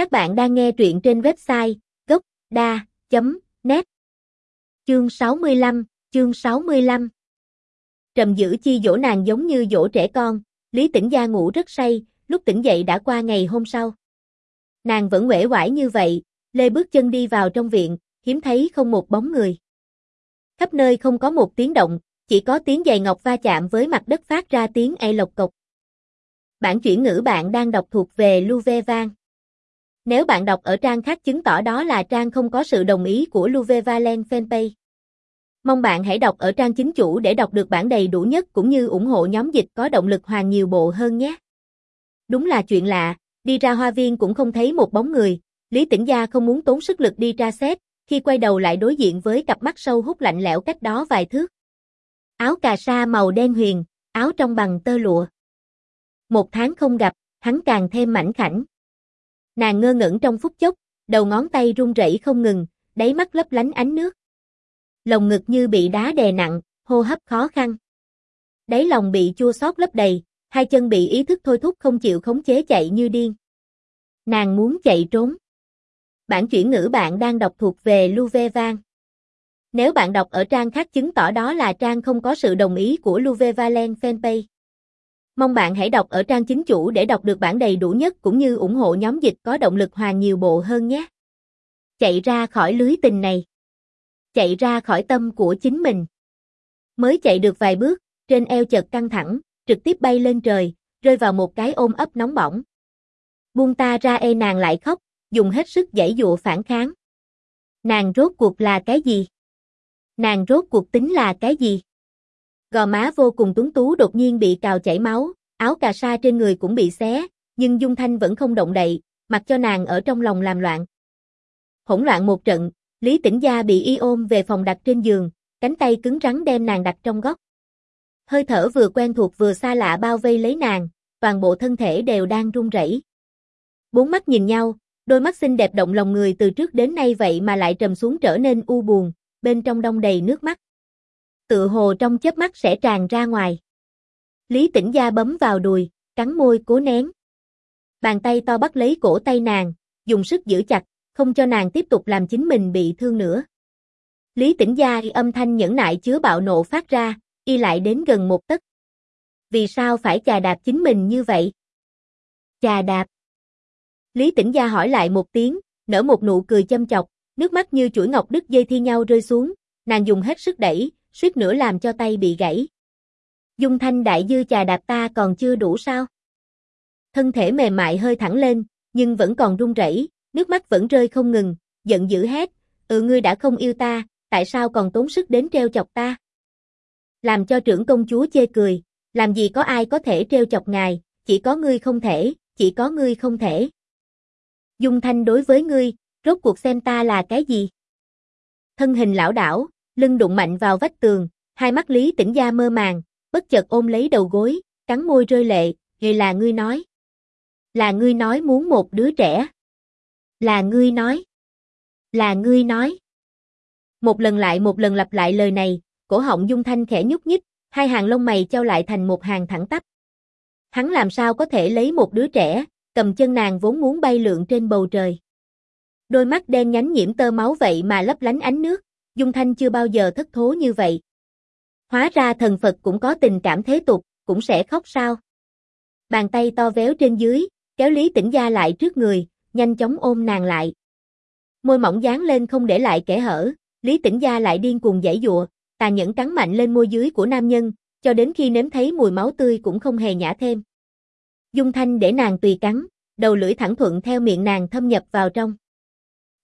Các bạn đang nghe truyện trên website gốc.da.net Chương 65, chương 65 Trầm giữ chi dỗ nàng giống như dỗ trẻ con, Lý Tĩnh Gia ngủ rất say, lúc tỉnh dậy đã qua ngày hôm sau. Nàng vẫn uể oải như vậy, lê bước chân đi vào trong viện, hiếm thấy không một bóng người. Khắp nơi không có một tiếng động, chỉ có tiếng giày ngọc va chạm với mặt đất phát ra tiếng e lộc cộc. Bản chuyển ngữ bạn đang đọc thuộc về Luve Vang. Nếu bạn đọc ở trang khác chứng tỏ đó là trang không có sự đồng ý của Louve Valen fanpage. Mong bạn hãy đọc ở trang chính chủ để đọc được bản đầy đủ nhất cũng như ủng hộ nhóm dịch có động lực hoàn nhiều bộ hơn nhé. Đúng là chuyện lạ, đi ra hoa viên cũng không thấy một bóng người, Lý Tĩnh Gia không muốn tốn sức lực đi tra xét, khi quay đầu lại đối diện với cặp mắt sâu hút lạnh lẽo cách đó vài thước. Áo cà sa màu đen huyền, áo trong bằng tơ lụa. Một tháng không gặp, hắn càng thêm mảnh khảnh. Nàng ngơ ngẩn trong phút chốc, đầu ngón tay run rẩy không ngừng, đáy mắt lấp lánh ánh nước. Lồng ngực như bị đá đè nặng, hô hấp khó khăn. Đáy lòng bị chua xót lấp đầy, hai chân bị ý thức thôi thúc không chịu khống chế chạy như điên. Nàng muốn chạy trốn. Bản chuyển ngữ bạn đang đọc thuộc về Luve Vang. Nếu bạn đọc ở trang khác chứng tỏ đó là trang không có sự đồng ý của Luve Valen fanpage. Mong bạn hãy đọc ở trang chính chủ để đọc được bản đầy đủ nhất cũng như ủng hộ nhóm dịch có động lực hoàn nhiều bộ hơn nhé. Chạy ra khỏi lưới tình này. Chạy ra khỏi tâm của chính mình. Mới chạy được vài bước, trên eo chợt căng thẳng, trực tiếp bay lên trời, rơi vào một cái ôm ấp nóng bỏng. Buông ta ra e nàng lại khóc, dùng hết sức giãy dụa phản kháng. Nàng rốt cuộc là cái gì? Nàng rốt cuộc tính là cái gì? Gò má vô cùng tuấn tú đột nhiên bị cào chảy máu, áo cà sa trên người cũng bị xé, nhưng Dung Thanh vẫn không động đậy, mặc cho nàng ở trong lòng làm loạn. Hỗn loạn một trận, Lý Tĩnh Gia bị y ôm về phòng đặt trên giường, cánh tay cứng rắn đem nàng đặt trong góc. Hơi thở vừa quen thuộc vừa xa lạ bao vây lấy nàng, toàn bộ thân thể đều đang run rẩy. Bốn mắt nhìn nhau, đôi mắt xinh đẹp động lòng người từ trước đến nay vậy mà lại trầm xuống trở nên u buồn, bên trong đông đầy nước mắt tự hồ trong chớp mắt sẽ tràn ra ngoài. Lý Tĩnh Gia bấm vào đùi, cắn môi cố nén. Bàn tay to bắt lấy cổ tay nàng, dùng sức giữ chặt, không cho nàng tiếp tục làm chính mình bị thương nữa. Lý Tĩnh Gia âm thanh nhẫn nại chứa bạo nộ phát ra, y lại đến gần một tấc. Vì sao phải chà đạp chính mình như vậy? Chà đạp. Lý Tĩnh Gia hỏi lại một tiếng, nở một nụ cười châm chọc, nước mắt như chuỗi ngọc đứt dây thi nhau rơi xuống, nàng dùng hết sức đẩy, suýt nữa làm cho tay bị gãy. Dung thanh đại dư chà đạp ta còn chưa đủ sao? Thân thể mềm mại hơi thẳng lên, nhưng vẫn còn run rẩy, nước mắt vẫn rơi không ngừng, giận dữ hét, ừ ngươi đã không yêu ta, tại sao còn tốn sức đến treo chọc ta? Làm cho trưởng công chúa chê cười, làm gì có ai có thể treo chọc ngài, chỉ có ngươi không thể, chỉ có ngươi không thể. Dung thanh đối với ngươi, rốt cuộc xem ta là cái gì? Thân hình lão đảo, lưng đụng mạnh vào vách tường, hai mắt Lý Tĩnh Gia mơ màng, bất chợt ôm lấy đầu gối, cắn môi rơi lệ, "Vậy là ngươi nói?" "Là ngươi nói muốn một đứa trẻ." "Là ngươi nói?" "Là ngươi nói?" Một lần lại một lần lặp lại lời này, cổ họng Dung Thanh khẽ nhúc nhích, hai hàng lông mày trao lại thành một hàng thẳng tắp. Hắn làm sao có thể lấy một đứa trẻ, cầm chân nàng vốn muốn bay lượn trên bầu trời. Đôi mắt đen nhánh nhiễm tơ máu vậy mà lấp lánh ánh nước, Dung Thanh chưa bao giờ thất thố như vậy. Hóa ra thần Phật cũng có tình cảm thế tục, cũng sẽ khóc sao. Bàn tay to véo trên dưới, kéo Lý Tĩnh Gia lại trước người, nhanh chóng ôm nàng lại. Môi mỏng dán lên không để lại kẻ hở, Lý Tĩnh Gia lại điên cuồng giãy dụa, tà nhẫn cắn mạnh lên môi dưới của nam nhân, cho đến khi nếm thấy mùi máu tươi cũng không hề nhả thêm. Dung Thanh để nàng tùy cắn, đầu lưỡi thẳng thuận theo miệng nàng thâm nhập vào trong.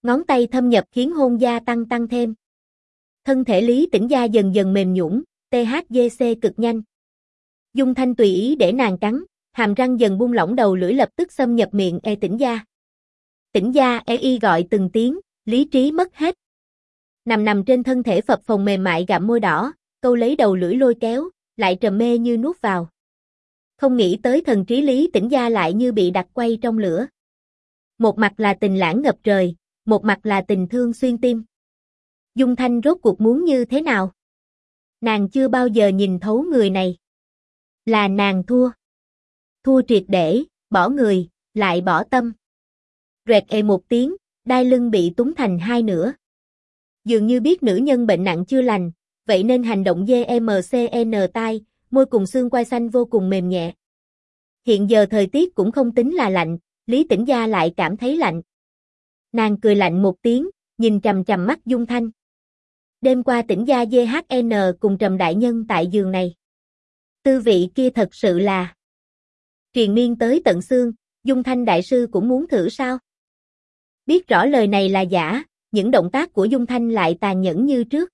Ngón tay thâm nhập khiến hôn gia tăng tăng thêm. Thân thể Lý Tĩnh Gia dần dần mềm nhũn, THGC cực nhanh. Dung Thanh tùy ý để nàng cắn, hàm răng dần buông lỏng đầu lưỡi lập tức xâm nhập miệng E Tĩnh Gia. Tĩnh Gia E y gọi từng tiếng, lý trí mất hết. Nằm nằm trên thân thể phập phồng mềm mại gặm môi đỏ, câu lấy đầu lưỡi lôi kéo, lại trầm mê như nuốt vào. Không nghĩ tới thần trí Lý Tĩnh Gia lại như bị đặt quay trong lửa. Một mặt là tình lãng ngập trời, một mặt là tình thương xuyên tim. Dung Thanh rốt cuộc muốn như thế nào? Nàng chưa bao giờ nhìn thấu người này. Là nàng thua. Thua triệt để, bỏ người, lại bỏ tâm. Rẹt ê một tiếng, đai lưng bị túng thành hai nửa. Dường như biết nữ nhân bệnh nặng chưa lành, vậy nên hành động DMCN tai, môi cùng xương quai xanh vô cùng mềm nhẹ. Hiện giờ thời tiết cũng không tính là lạnh, Lý Tĩnh Gia lại cảm thấy lạnh. Nàng cười lạnh một tiếng, nhìn trầm trầm mắt Dung Thanh. Đêm qua tỉnh Gia GHN cùng Trầm Đại Nhân tại giường này. Tư vị kia thật sự là truyền miên tới tận xương, Dung Thanh Đại Sư cũng muốn thử sao? Biết rõ lời này là giả, những động tác của Dung Thanh lại tàn nhẫn như trước.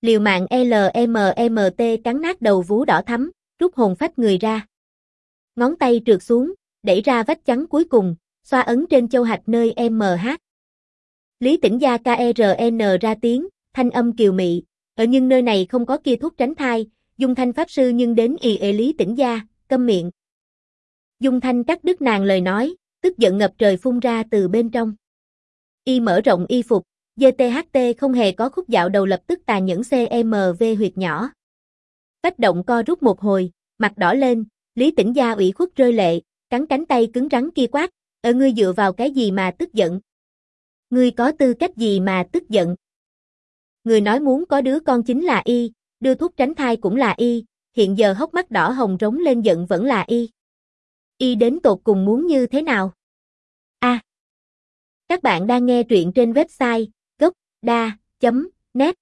Liều mạng LMMT cắn nát đầu vú đỏ thắm, rút hồn phách người ra. Ngón tay trượt xuống, đẩy ra vách trắng cuối cùng, xoa ấn trên châu hạch nơi MH. Lý tỉnh gia KRN ra tiếng, thanh âm kiều mị, ở nhưng nơi này không có kia thuốc tránh thai, Dung Thanh Pháp Sư nhưng đến y ệ Lý tỉnh gia, câm miệng. Dung Thanh cắt đứt nàng lời nói, tức giận ngập trời phun ra từ bên trong. Y mở rộng y phục, GTHT không hề có khúc dạo đầu lập tức tà nhẫn CMV huyệt nhỏ. Bách động co rút một hồi, mặt đỏ lên, Lý Tĩnh Gia ủy khuất rơi lệ, cắn cánh tay cứng rắn kia quát, ở ngươi dựa vào cái gì mà tức giận? Ngươi có tư cách gì mà tức giận? Người nói muốn có đứa con chính là y, đưa thuốc tránh thai cũng là y, hiện giờ hốc mắt đỏ hồng rống lên giận vẫn là y. Y đến tột cùng muốn như thế nào? A. các bạn đang nghe truyện trên website gocda.net